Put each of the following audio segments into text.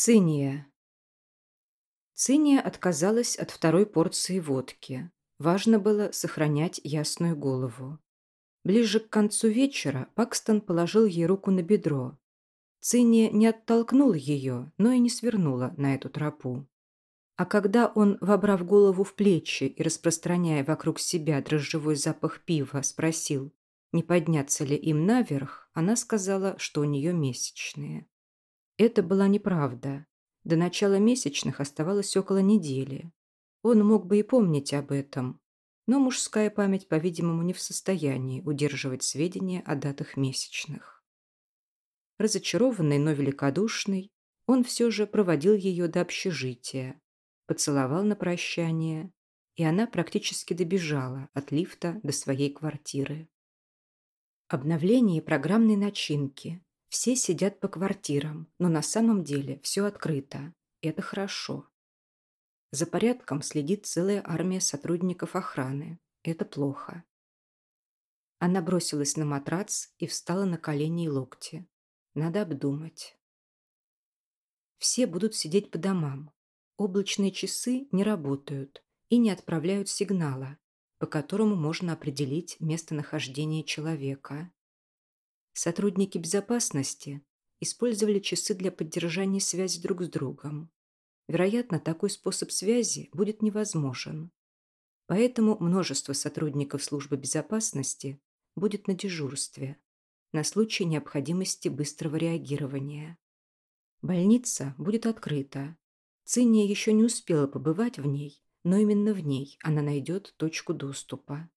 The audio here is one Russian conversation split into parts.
Циния. Циния отказалась от второй порции водки. Важно было сохранять ясную голову. Ближе к концу вечера Пакстон положил ей руку на бедро. Циния не оттолкнула ее, но и не свернула на эту тропу. А когда он, вобрав голову в плечи и распространяя вокруг себя дрожжевой запах пива, спросил, не подняться ли им наверх, она сказала, что у нее месячные. Это была неправда. До начала месячных оставалось около недели. Он мог бы и помнить об этом, но мужская память, по-видимому, не в состоянии удерживать сведения о датах месячных. Разочарованный, но великодушный, он все же проводил ее до общежития, поцеловал на прощание, и она практически добежала от лифта до своей квартиры. Обновление программной начинки, все сидят по квартирам, но на самом деле все открыто. Это хорошо. За порядком следит целая армия сотрудников охраны. Это плохо. Она бросилась на матрац и встала на колени и локти. Надо обдумать. Все будут сидеть по домам. Облачные часы не работают и не отправляют сигнала, по которому можно определить местонахождение человека. Сотрудники безопасности использовали часы для поддержания связи друг с другом. Вероятно, такой способ связи будет невозможен. Поэтому множество сотрудников службы безопасности будет на дежурстве на случай необходимости быстрого реагирования. Больница будет открыта. Циния еще не успела побывать в ней, но именно в ней она найдет точку доступа.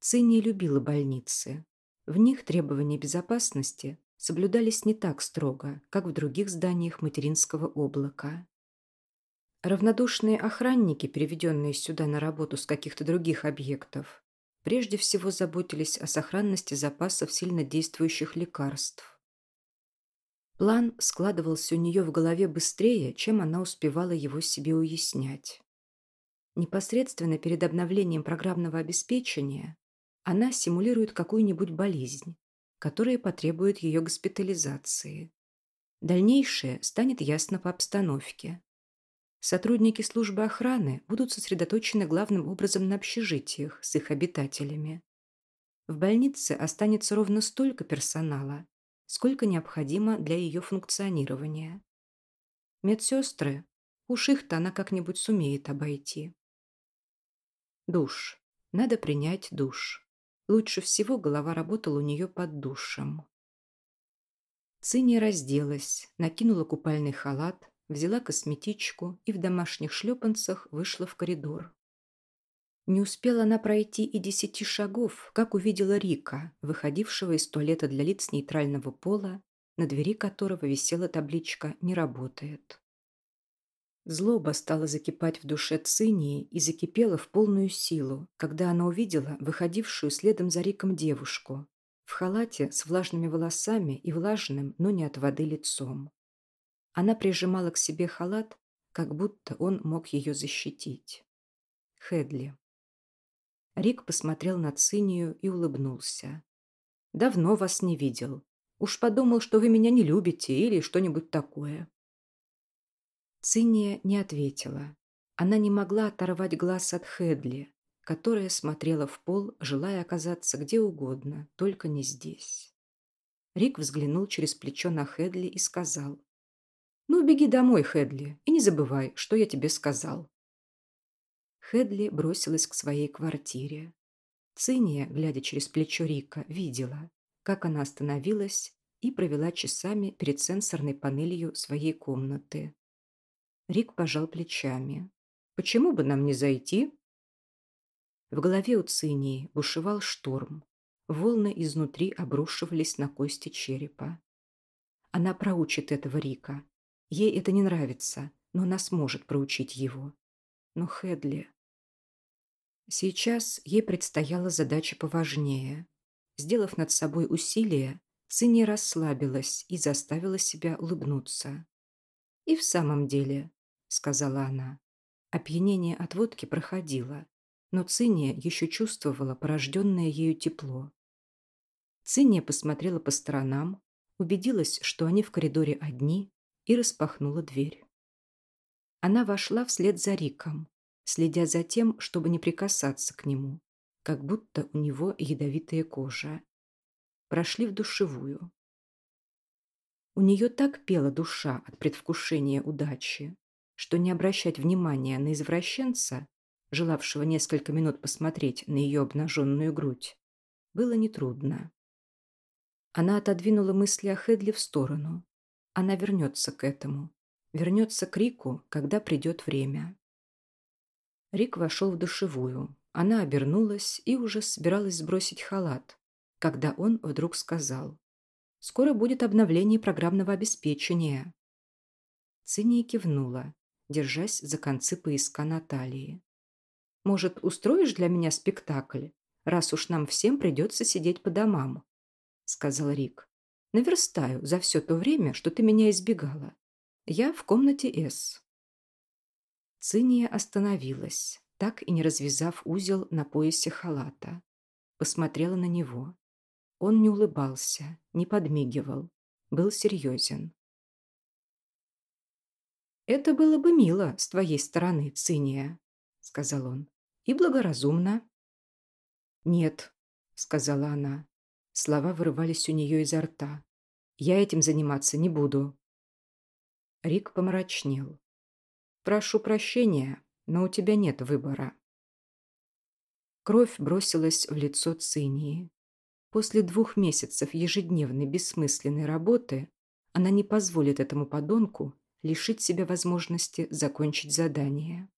Циния любила больницы. В них требования безопасности соблюдались не так строго, как в других зданиях материнского облака. Равнодушные охранники, переведенные сюда на работу с каких-то других объектов, прежде всего заботились о сохранности запасов сильнодействующих лекарств. План складывался у нее в голове быстрее, чем она успевала его себе уяснять. Непосредственно перед обновлением программного обеспечения она симулирует какую-нибудь болезнь, которая потребует ее госпитализации. Дальнейшее станет ясно по обстановке. Сотрудники службы охраны будут сосредоточены главным образом на общежитиях с их обитателями. В больнице останется ровно столько персонала, сколько необходимо для ее функционирования. Медсестры, уж их-то она как-нибудь сумеет обойти. Душ. Надо принять душ. Лучше всего голова работала у нее под душем. Циния разделась, накинула купальный халат, взяла косметичку и в домашних шлепанцах вышла в коридор. Не успела она пройти и десяти шагов, как увидела Рика, выходившего из туалета для лиц нейтрального пола, на двери которого висела табличка «Не работает». Злоба стала закипать в душе Цинии и закипела в полную силу, когда она увидела выходившую следом за Риком девушку в халате с влажными волосами и влажным, но не от воды лицом. Она прижимала к себе халат, как будто он мог ее защитить. Хедли. Рик посмотрел на Цинию и улыбнулся. «Давно вас не видел. Уж подумал, что вы меня не любите или что-нибудь такое». Циния не ответила. Она не могла оторвать глаз от Хедли, которая смотрела в пол, желая оказаться где угодно, только не здесь. Рик взглянул через плечо на Хедли и сказал. «Ну, беги домой, Хедли, и не забывай, что я тебе сказал». Хедли бросилась к своей квартире. Циния, глядя через плечо Рика, видела, как она остановилась и провела часами перед сенсорной панелью своей комнаты. Рик пожал плечами. «Почему бы нам не зайти?» В голове у Цинии бушевал шторм. Волны изнутри обрушивались на кости черепа. Она проучит этого Рика. Ей это не нравится, но она сможет проучить его. Но Хедли... Сейчас ей предстояла задача поважнее. Сделав над собой усилие, Цинни расслабилась и заставила себя улыбнуться. И в самом деле, сказала она. Опьянение от водки проходило, но Циния еще чувствовала порожденное ею тепло. Циния посмотрела по сторонам, убедилась, что они в коридоре одни, и распахнула дверь. Она вошла вслед за Риком, следя за тем, чтобы не прикасаться к нему, как будто у него ядовитая кожа. Прошли в душевую. У нее так пела душа от предвкушения удачи, что не обращать внимания на извращенца, желавшего несколько минут посмотреть на ее обнаженную грудь, было нетрудно. Она отодвинула мысли о Хедли в сторону. Она вернется к этому. Вернется к Рику, когда придет время. Рик вошел в душевую. Она обернулась и уже собиралась сбросить халат, когда он вдруг сказал. «Скоро будет обновление программного обеспечения». Циния кивнула, держась за концы пояска Натальи. «Может, устроишь для меня спектакль, раз уж нам всем придется сидеть по домам?» — сказал Рик. «Наверстаю за все то время, что ты меня избегала. Я в комнате С». Циния остановилась, так и не развязав узел на поясе халата. Посмотрела на него. Он не улыбался, не подмигивал, был серьезен. «Это было бы мило с твоей стороны, Циния», — сказал он, — «и благоразумно». «Нет», — сказала она, Слова вырывались у нее изо рта. «Я этим заниматься не буду». Рик помрачнел. «Прошу прощения, но у тебя нет выбора». Кровь бросилась в лицо Цинии. После двух месяцев ежедневной бессмысленной работы она не позволит этому подонку лишить себя возможности закончить задание.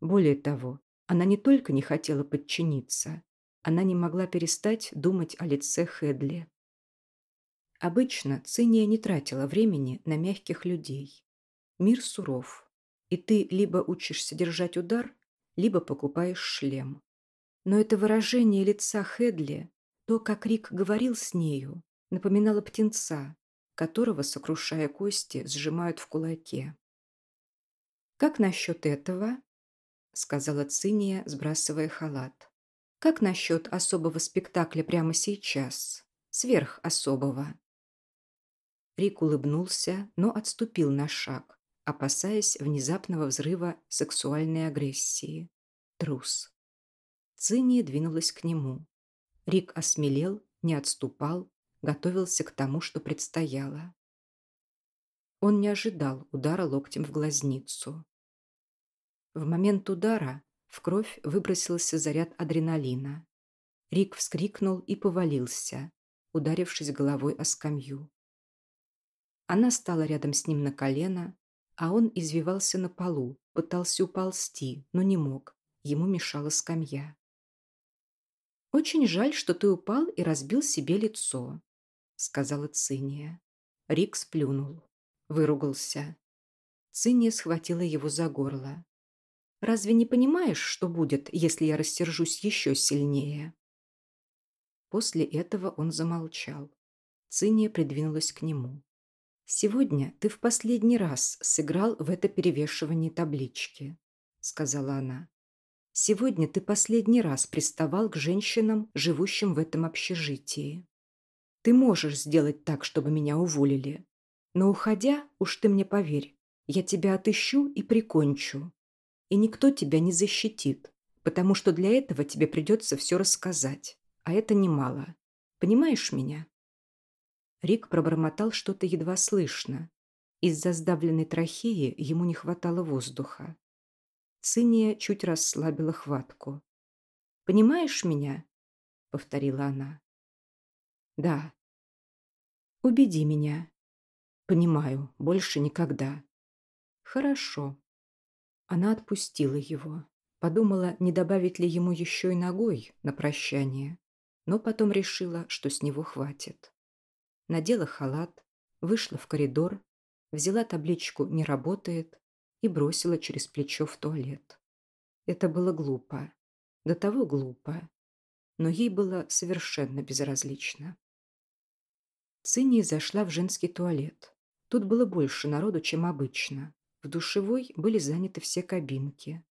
Более того, она не только не хотела подчиниться, она не могла перестать думать о лице Хедли. Обычно Циния не тратила времени на мягких людей. Мир суров, и ты либо учишься держать удар, либо покупаешь шлем. Но это выражение лица Хедли, то, как Рик говорил с нею, напоминало птенца, которого, сокрушая кости, сжимают в кулаке. «Как насчет этого?» — сказала Циния, сбрасывая халат. Как насчет особого спектакля прямо сейчас? Сверх особого. Рик улыбнулся, но отступил на шаг, опасаясь внезапного взрыва сексуальной агрессии. Трус. Цинния двинулась к нему. Рик осмелел, не отступал, готовился к тому, что предстояло. Он не ожидал удара локтем в глазницу. В момент удара в кровь выбросился заряд адреналина. Рик вскрикнул и повалился, ударившись головой о скамью. Она стала рядом с ним на колено, а он извивался на полу, пытался уползти, но не мог. Ему мешала скамья. «Очень жаль, что ты упал и разбил себе лицо», — сказала Циния. Рик сплюнул, выругался. Циния схватила его за горло. Разве не понимаешь, что будет, если я рассержусь еще сильнее?» После этого он замолчал. Циния придвинулась к нему. «Сегодня ты в последний раз сыграл в это перевешивание таблички», — сказала она. «Сегодня ты последний раз приставал к женщинам, живущим в этом общежитии. Ты можешь сделать так, чтобы меня уволили. Но уходя, уж ты мне поверь, я тебя отыщу и прикончу и никто тебя не защитит, потому что для этого тебе придется все рассказать, а это немало. Понимаешь меня?» Рик пробормотал что-то едва слышно. Из-за сдавленной трахеи ему не хватало воздуха. Циния чуть расслабила хватку. «Понимаешь меня?» — повторила она. «Да». «Убеди меня». «Понимаю, больше никогда». «Хорошо», она отпустила его. Подумала, не добавить ли ему еще и ногой на прощание, но потом решила, что с него хватит. Надела халат, вышла в коридор, взяла табличку «Не работает» и бросила через плечо в туалет. Это было глупо. До того глупо. Но ей было совершенно безразлично. Цинни зашла в женский туалет. Тут было больше народу, чем обычно. В душевой были заняты все кабинки.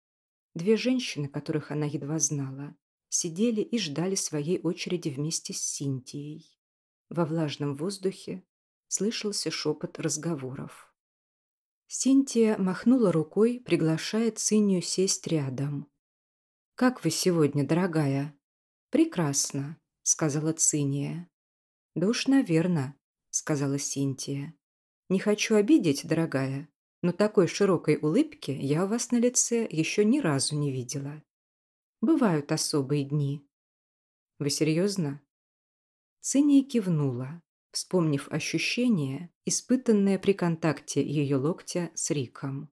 Две женщины, которых она едва знала, сидели и ждали своей очереди вместе с Синтией. Во влажном воздухе слышался шепот разговоров. Синтия махнула рукой, приглашая Цинию сесть рядом. «Как вы сегодня, дорогая?» «Прекрасно», — сказала Циния. «Да уж, наверно», — сказала Синтия. «Не хочу обидеть, дорогая, но такой широкой улыбки я у вас на лице еще ни разу не видела. Бывают особые дни». «Вы серьезно?» Циния кивнула, вспомнив ощущение, испытанное при контакте ее локтя с Риком.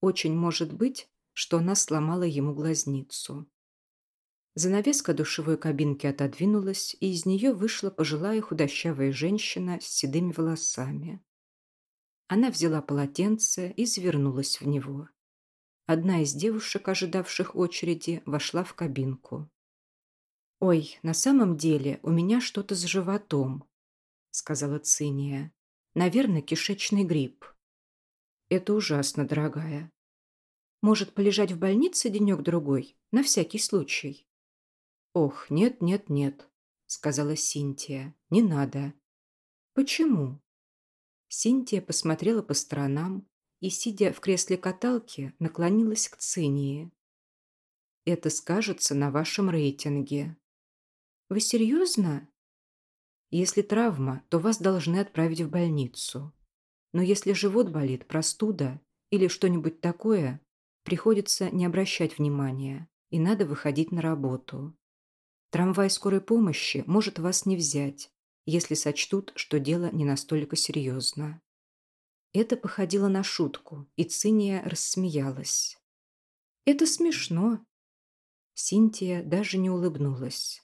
Очень может быть, что она сломала ему глазницу. Занавеска душевой кабинки отодвинулась, и из нее вышла пожилая худощавая женщина с седыми волосами. Она взяла полотенце и завернулась в него. Одна из девушек, ожидавших очереди, вошла в кабинку. «Ой, на самом деле у меня что-то с животом», — сказала Циния. «Наверное, кишечный грипп». «Это ужасно, дорогая. Может, полежать в больнице денек-другой, на всякий случай?» «Ох, нет, нет, нет», — сказала Синтия. «Не надо». «Почему?» Синтия посмотрела по сторонам и, сидя в кресле каталки, наклонилась к Цинии. «Это скажется на вашем рейтинге». «Вы серьезно?» «Если травма, то вас должны отправить в больницу. Но если живот болит, простуда или что-нибудь такое, приходится не обращать внимания, и надо выходить на работу. Трамвай скорой помощи может вас не взять, если сочтут, что дело не настолько серьезно. Это походило на шутку, и Циния рассмеялась. «Это смешно». Синтия даже не улыбнулась.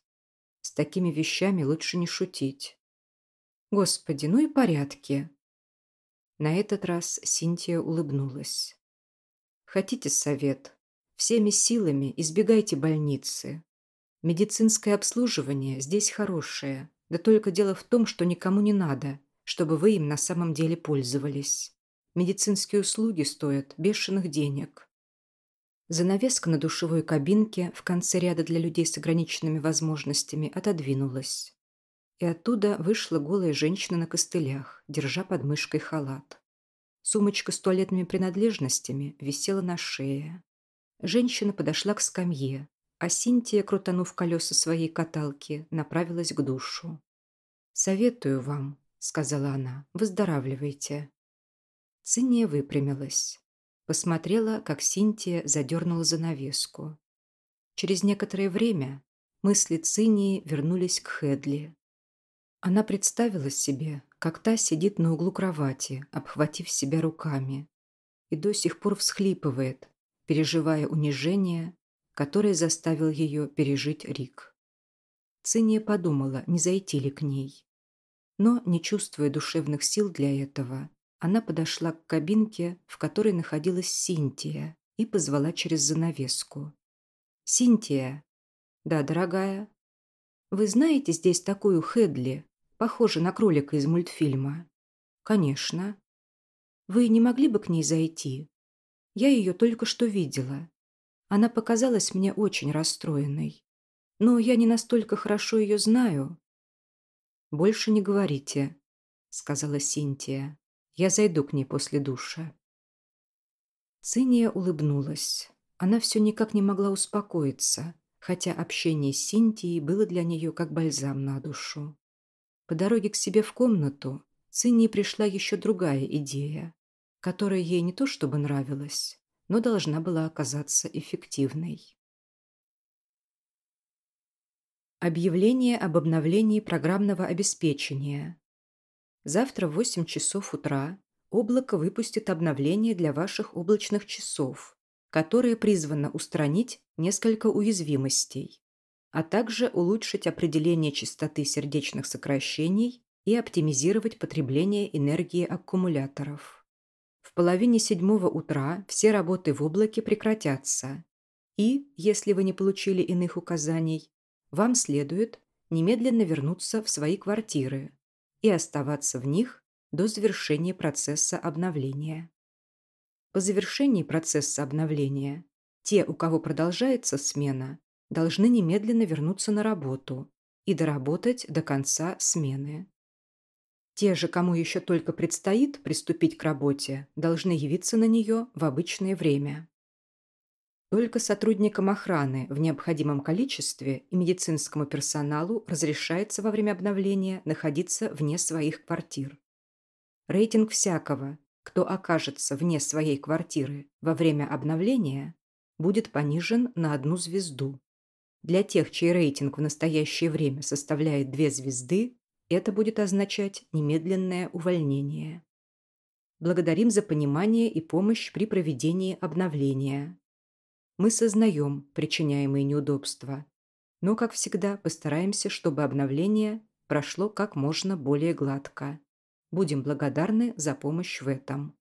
С такими вещами лучше не шутить. «Господи, ну и порядки». На этот раз Синтия улыбнулась. «Хотите совет? Всеми силами избегайте больницы. Медицинское обслуживание здесь хорошее, да только дело в том, что никому не надо, чтобы вы им на самом деле пользовались. Медицинские услуги стоят бешеных денег. Занавеска на душевой кабинке в конце ряда для людей с ограниченными возможностями отодвинулась. И оттуда вышла голая женщина на костылях, держа под мышкой халат. Сумочка с туалетными принадлежностями висела на шее. Женщина подошла к скамье, а Синтия, крутанув колеса своей каталки, направилась к душу. «Советую вам», — сказала она, — «выздоравливайте». Циния выпрямилась. Посмотрела, как Синтия задернула занавеску. Через некоторое время мысли Цинии вернулись к Хедли. Она представила себе, как та сидит на углу кровати, обхватив себя руками, и до сих пор всхлипывает, переживая унижение, который заставил ее пережить Рик. Циния подумала, не зайти ли к ней. Но, не чувствуя душевных сил для этого, она подошла к кабинке, в которой находилась Синтия, и позвала через занавеску. «Синтия!» «Да, дорогая?» «Вы знаете здесь такую Хедли, похожую на кролика из мультфильма?» «Конечно». «Вы не могли бы к ней зайти? Я ее только что видела. Она показалась мне очень расстроенной. Но я не настолько хорошо ее знаю. «Больше не говорите», — сказала Синтия. «Я зайду к ней после душа». Циния улыбнулась. Она все никак не могла успокоиться, хотя общение с Синтией было для нее как бальзам на душу. По дороге к себе в комнату Цинии пришла еще другая идея, которая ей не то чтобы нравилась, но должна была оказаться эффективной. Объявление об обновлении программного обеспечения. Завтра в 8 часов утра облако выпустит обновление для ваших облачных часов, которое призвано устранить несколько уязвимостей, а также улучшить определение частоты сердечных сокращений и оптимизировать потребление энергии аккумуляторов. Половине седьмого утра все работы в облаке прекратятся. И, если вы не получили иных указаний, вам следует немедленно вернуться в свои квартиры и оставаться в них до завершения процесса обновления. По завершении процесса обновления те, у кого продолжается смена, должны немедленно вернуться на работу и доработать до конца смены. Те же, кому еще только предстоит приступить к работе, должны явиться на нее в обычное время. Только сотрудникам охраны в необходимом количестве и медицинскому персоналу разрешается во время обновления находиться вне своих квартир. Рейтинг всякого, кто окажется вне своей квартиры во время обновления, будет понижен на одну звезду. Для тех, чей рейтинг в настоящее время составляет две звезды, это будет означать немедленное увольнение. Благодарим за понимание и помощь при проведении обновления. Мы сознаем причиняемые неудобства, но, как всегда, постараемся, чтобы обновление прошло как можно более гладко. Будем благодарны за помощь в этом.